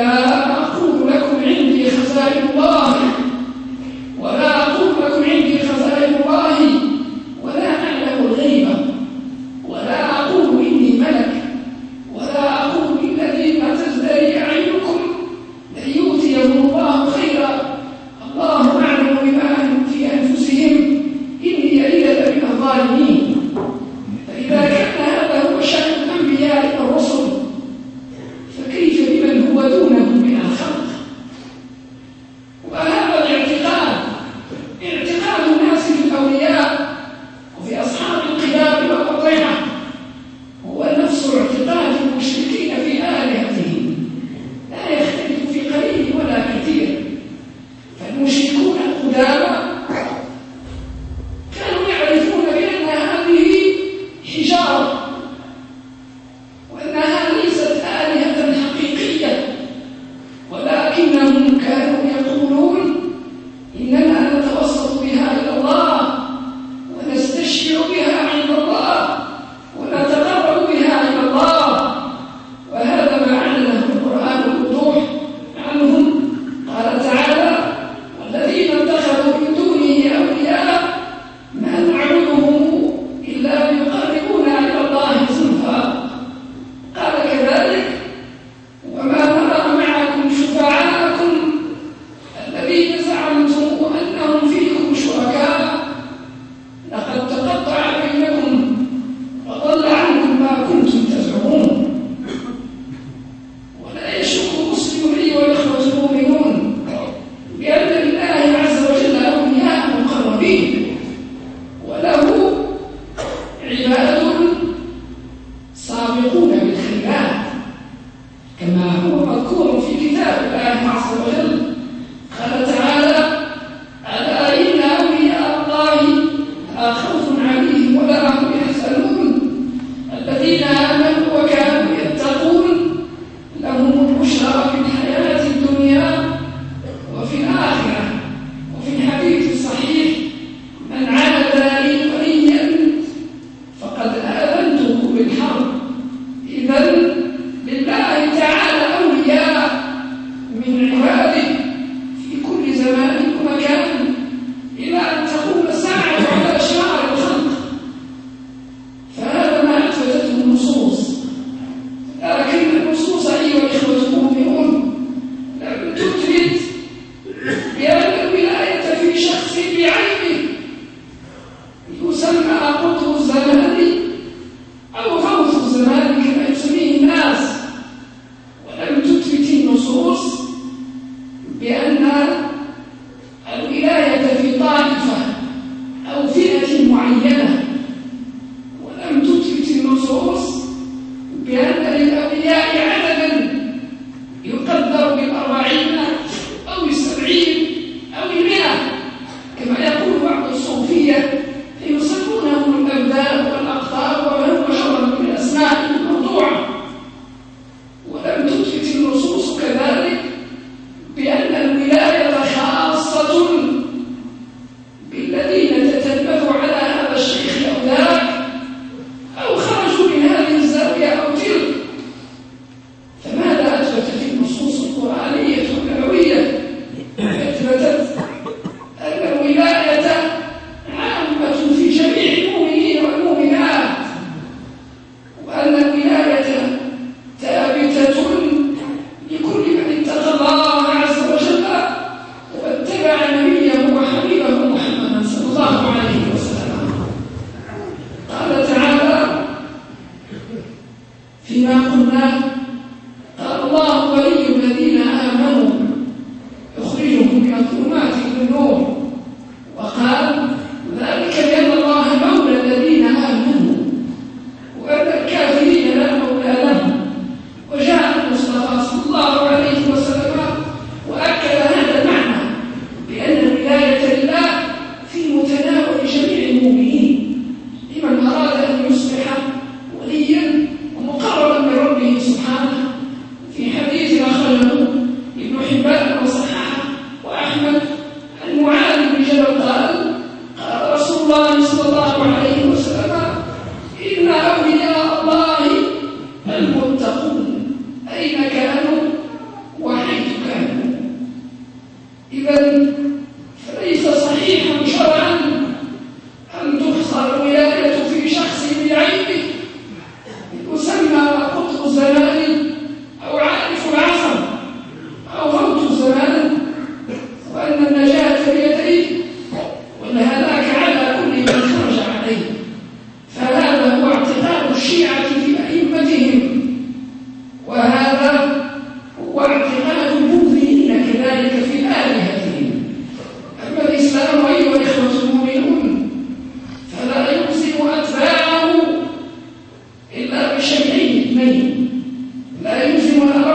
الله विषयों की है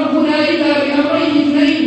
منهم أما أنا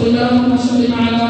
اللهم صل على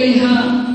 إليها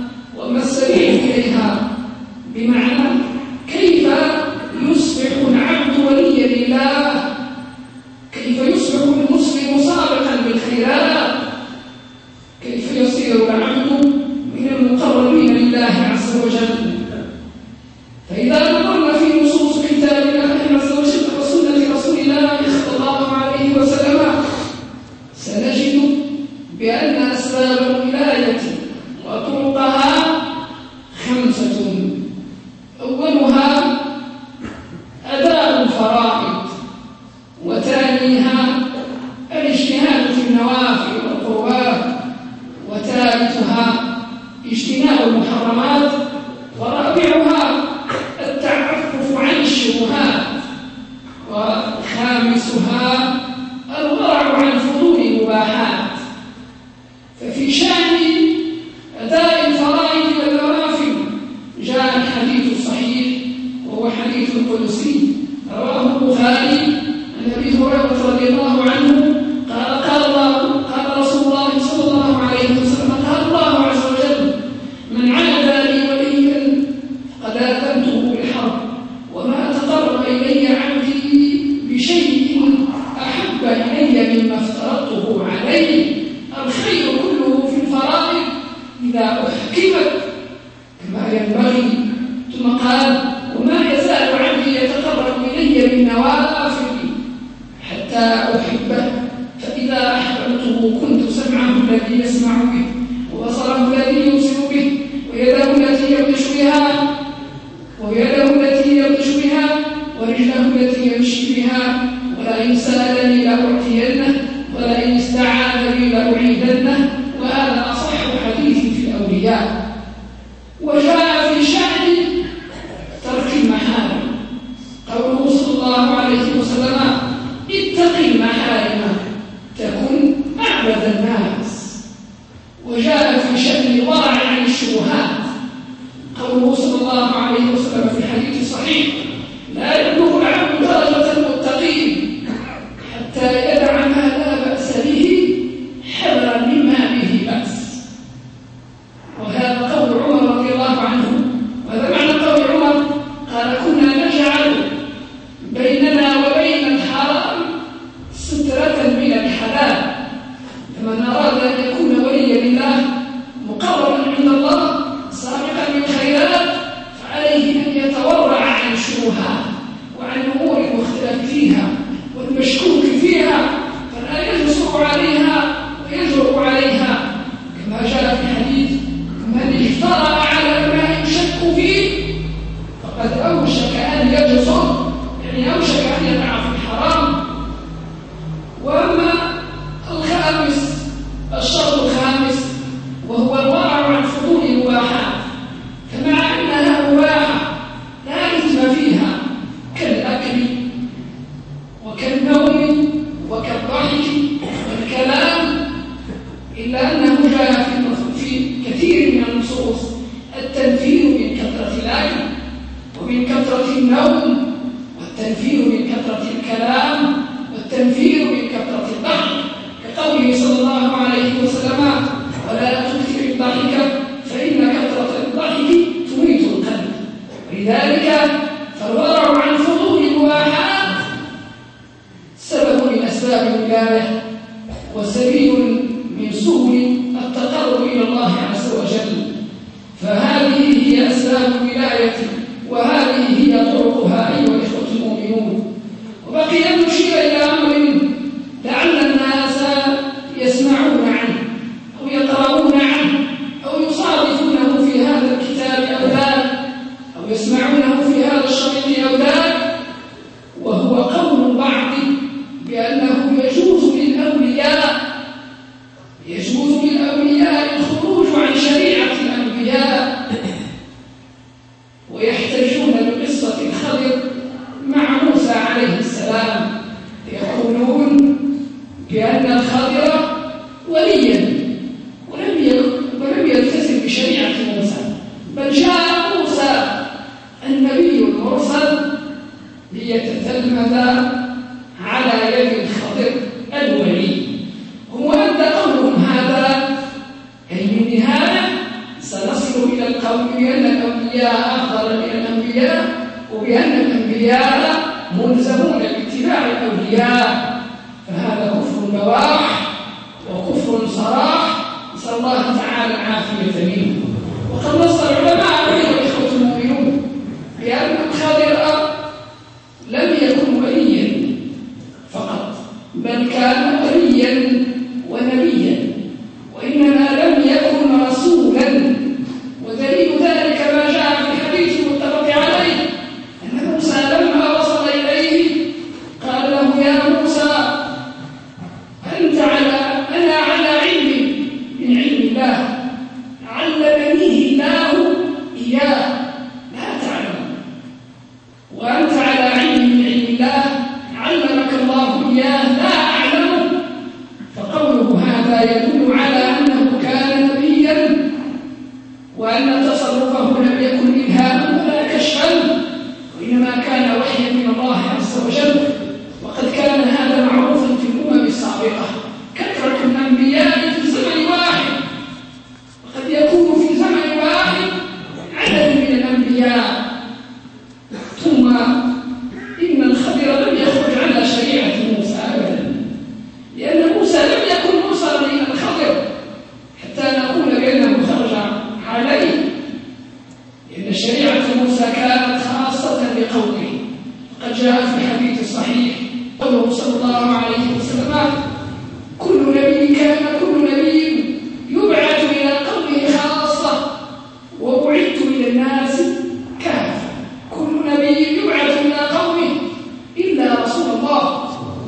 قوله صلى الله عليه وسلم في حديث صحيح إلا أنه جاء في كثير من النصوص. التنفير من كثرة الأكل ومن كثرة النوم والتنفير من كثرة الكلام والتنفير من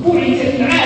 不理解。